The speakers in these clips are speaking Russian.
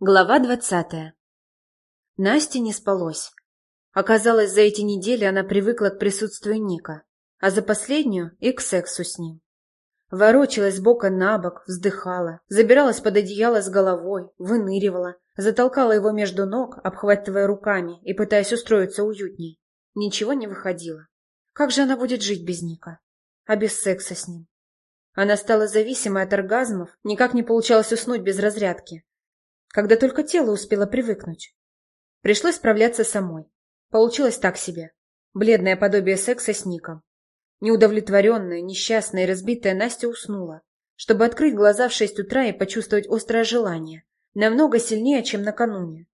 Глава двадцатая. Насте не спалось. Оказалось, за эти недели она привыкла к присутствию Ника, а за последнюю и к сексу с ним. Ворочалась бока на бок, вздыхала, забиралась под одеяло с головой, выныривала, затолкала его между ног, обхватывая руками и пытаясь устроиться уютней. Ничего не выходило. Как же она будет жить без Ника? А без секса с ним? Она стала зависимой от оргазмов, никак не получалось уснуть без разрядки когда только тело успело привыкнуть. Пришлось справляться самой. Получилось так себе. Бледное подобие секса с Ником. Неудовлетворенная, несчастная и разбитая Настя уснула, чтобы открыть глаза в шесть утра и почувствовать острое желание, намного сильнее, чем накануне.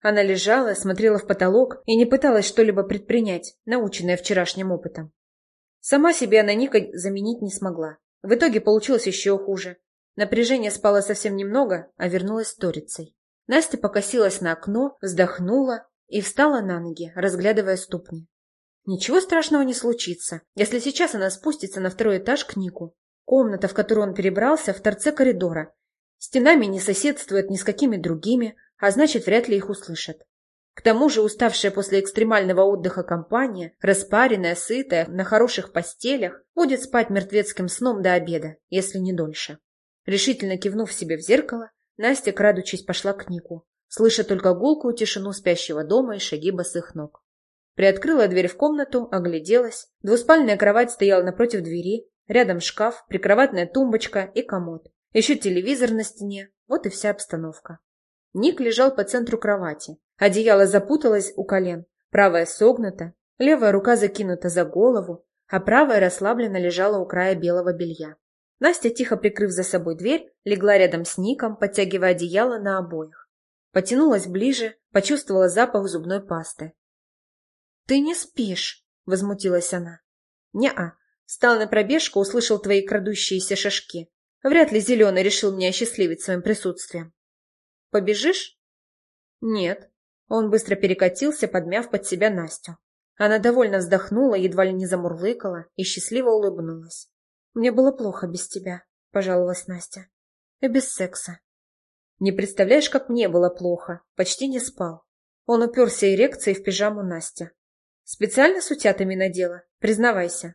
Она лежала, смотрела в потолок и не пыталась что-либо предпринять, наученная вчерашним опытом. Сама себе она Ника заменить не смогла. В итоге получилось еще хуже. Напряжение спало совсем немного, а вернулось сторицей. Настя покосилась на окно, вздохнула и встала на ноги, разглядывая ступни. Ничего страшного не случится, если сейчас она спустится на второй этаж к Нику. Комната, в которую он перебрался, в торце коридора. Стенами не соседствует ни с какими другими, а значит, вряд ли их услышат. К тому же уставшая после экстремального отдыха компания, распаренная, сытая, на хороших постелях, будет спать мертвецким сном до обеда, если не дольше. Решительно кивнув себе в зеркало, Настя, крадучись, пошла к Нику, слыша только гулкую тишину спящего дома и шаги босых ног. Приоткрыла дверь в комнату, огляделась. Двуспальная кровать стояла напротив двери, рядом шкаф, прикроватная тумбочка и комод. Еще телевизор на стене. Вот и вся обстановка. Ник лежал по центру кровати. Одеяло запуталось у колен, правая согнута, левая рука закинута за голову, а правая расслабленно лежала у края белого белья. Настя, тихо прикрыв за собой дверь, легла рядом с Ником, подтягивая одеяло на обоих. Потянулась ближе, почувствовала запах зубной пасты. «Ты не спишь?» — возмутилась она. «Не-а. Встал на пробежку, услышал твои крадущиеся шажки. Вряд ли Зеленый решил меня осчастливить своим присутствием. Побежишь?» «Нет». Он быстро перекатился, подмяв под себя Настю. Она довольно вздохнула, едва ли не замурлыкала и счастливо улыбнулась. «Мне было плохо без тебя», — пожаловалась Настя. «И без секса». «Не представляешь, как мне было плохо. Почти не спал». Он уперся эрекцией в пижаму Настя. «Специально с утятами надела? Признавайся».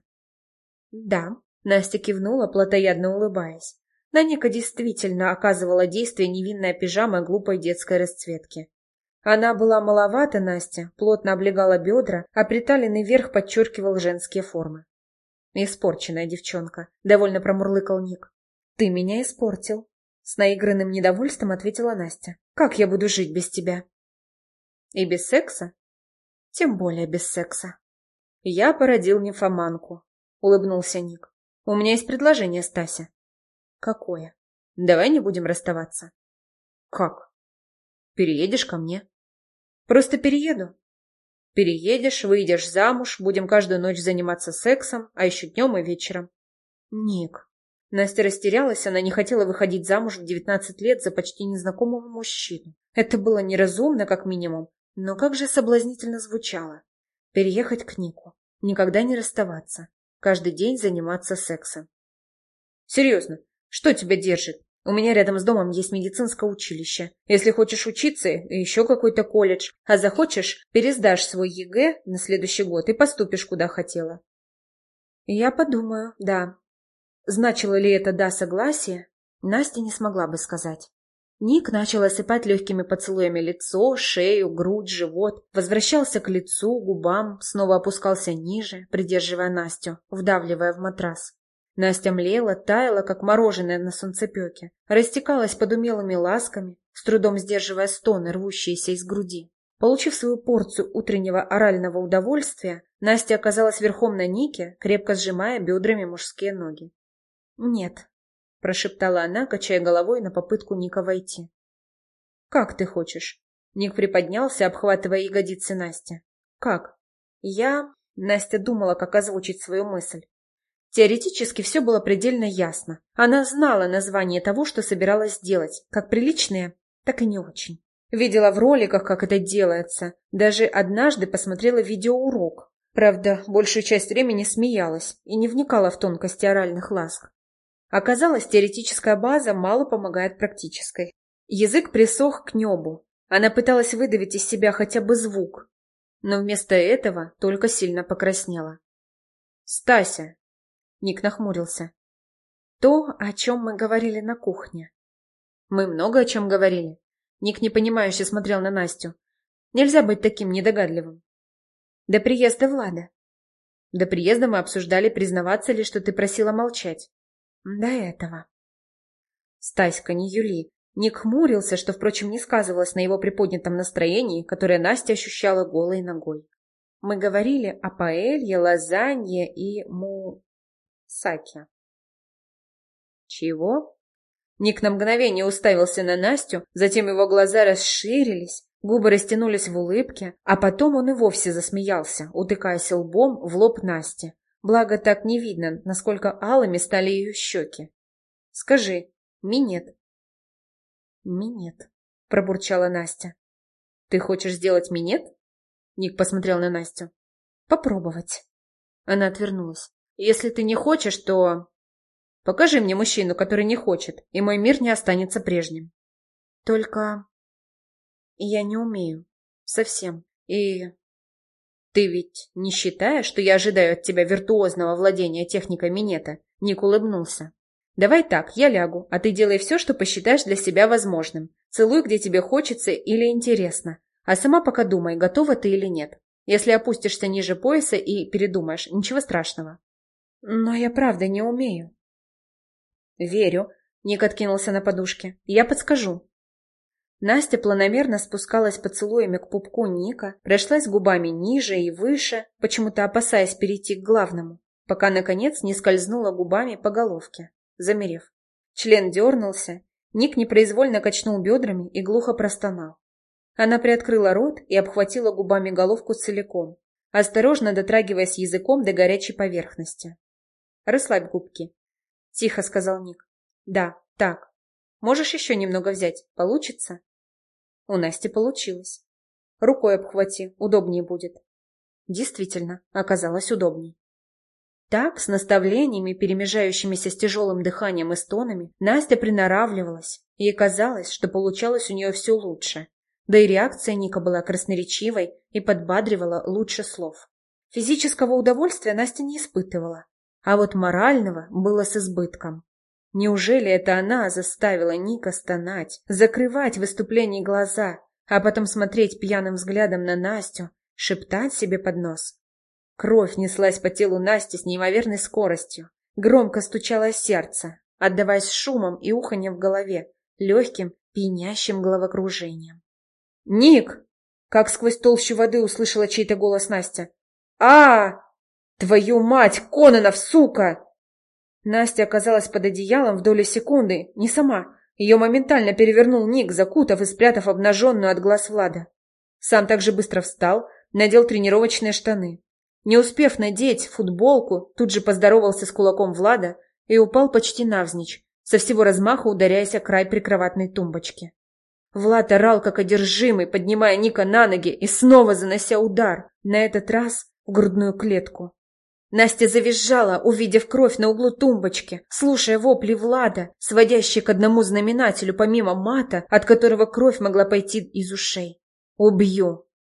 «Да», — Настя кивнула, плотоядно улыбаясь. На Ника действительно оказывала действие невинная пижама глупой детской расцветки. Она была маловата, Настя, плотно облегала бедра, а приталенный верх подчеркивал женские формы. «Испорченная девчонка», — довольно промурлыкал Ник. «Ты меня испортил», — с наигранным недовольством ответила Настя. «Как я буду жить без тебя?» «И без секса?» «Тем более без секса». «Я породил нимфоманку», — улыбнулся Ник. «У меня есть предложение, Стася». «Какое?» «Давай не будем расставаться». «Как?» «Переедешь ко мне». «Просто перееду. Переедешь, выйдешь замуж, будем каждую ночь заниматься сексом, а еще днем и вечером. Ник. Настя растерялась, она не хотела выходить замуж в девятнадцать лет за почти незнакомого мужчину. Это было неразумно, как минимум, но как же соблазнительно звучало. Переехать к Нику, никогда не расставаться, каждый день заниматься сексом. Серьезно, что тебя держит? У меня рядом с домом есть медицинское училище. Если хочешь учиться, еще какой-то колледж. А захочешь, пересдашь свой ЕГЭ на следующий год и поступишь куда хотела. Я подумаю, да. Значило ли это «да» согласие? Настя не смогла бы сказать. Ник начал осыпать легкими поцелуями лицо, шею, грудь, живот, возвращался к лицу, губам, снова опускался ниже, придерживая Настю, вдавливая в матрас. Настя млела, таяла, как мороженое на солнцепеке, растекалась под умелыми ласками, с трудом сдерживая стоны, рвущиеся из груди. Получив свою порцию утреннего орального удовольствия, Настя оказалась верхом на Нике, крепко сжимая бедрами мужские ноги. «Нет», — прошептала она, качая головой на попытку Ника войти. «Как ты хочешь?» Ник приподнялся, обхватывая ягодицы Насти. «Как?» «Я...» Настя думала, как озвучить свою мысль. Теоретически все было предельно ясно. Она знала название того, что собиралась сделать, как приличное, так и не очень. Видела в роликах, как это делается. Даже однажды посмотрела видеоурок. Правда, большую часть времени смеялась и не вникала в тонкости оральных ласк. Оказалось, теоретическая база мало помогает практической. Язык присох к небу. Она пыталась выдавить из себя хотя бы звук, но вместо этого только сильно покраснела. «Стася!» — Ник нахмурился. «То, о чем мы говорили на кухне». «Мы много о чем говорили». Ник непонимающе смотрел на Настю. «Нельзя быть таким недогадливым». «До приезда Влада». «До приезда мы обсуждали, признаваться ли, что ты просила молчать». «До этого». «Стаська, не Юли, Ник хмурился, что, впрочем, не сказывалось на его приподнятом настроении, которое Настя ощущала голой ногой. Мы говорили о паэлье, лазанье и му... саке. Чего? Ник на мгновение уставился на Настю, затем его глаза расширились, губы растянулись в улыбке, а потом он и вовсе засмеялся, утыкаясь лбом в лоб Насти. Благо так не видно, насколько алыми стали ее щеки. «Скажи, минет, «Минет», — пробурчала Настя. «Ты хочешь сделать минет?» Ник посмотрел на Настю. «Попробовать». Она отвернулась. «Если ты не хочешь, то...» «Покажи мне мужчину, который не хочет, и мой мир не останется прежним». «Только...» «Я не умею. Совсем. И...» «Ты ведь не считаешь, что я ожидаю от тебя виртуозного владения техникой минета?» Ник улыбнулся. Давай так, я лягу, а ты делай все, что посчитаешь для себя возможным. Целуй, где тебе хочется или интересно. А сама пока думай, готова ты или нет. Если опустишься ниже пояса и передумаешь, ничего страшного. Но я правда не умею. Верю. Ник откинулся на подушке. Я подскажу. Настя планомерно спускалась поцелуями к пупку Ника, прошлась губами ниже и выше, почему-то опасаясь перейти к главному, пока, наконец, не скользнула губами по головке замерев. Член дернулся, Ник непроизвольно качнул бедрами и глухо простонал. Она приоткрыла рот и обхватила губами головку целиком, осторожно дотрагиваясь языком до горячей поверхности. «Расслабь губки», — тихо сказал Ник. «Да, так. Можешь еще немного взять? Получится?» У Насти получилось. «Рукой обхвати, удобнее будет». Действительно, оказалось удобней. Так, с наставлениями, перемежающимися с тяжелым дыханием и стонами, Настя приноравливалась. Ей казалось, что получалось у нее все лучше. Да и реакция Ника была красноречивой и подбадривала лучше слов. Физического удовольствия Настя не испытывала, а вот морального было с избытком. Неужели это она заставила Ника стонать, закрывать выступление глаза, а потом смотреть пьяным взглядом на Настю, шептать себе под нос Кровь неслась по телу Насти с неимоверной скоростью. Громко стучало сердце, отдаваясь шумом и уханьем в голове, легким, пьянящим головокружением. «Ник!» — как сквозь толщу воды услышала чей-то голос Настя. а Твою мать, Кононов, сука!» Настя оказалась под одеялом в долю секунды, не сама. Ее моментально перевернул Ник, закутав и спрятав обнаженную от глаз Влада. Сам также быстро встал, надел тренировочные штаны. Не успев надеть футболку, тут же поздоровался с кулаком Влада и упал почти навзничь, со всего размаха ударяясь о край прикроватной тумбочки. Влад орал как одержимый, поднимая Ника на ноги и снова занося удар, на этот раз в грудную клетку. Настя завизжала, увидев кровь на углу тумбочки, слушая вопли Влада, сводящие к одному знаменателю помимо мата, от которого кровь могла пойти из ушей. «Убью!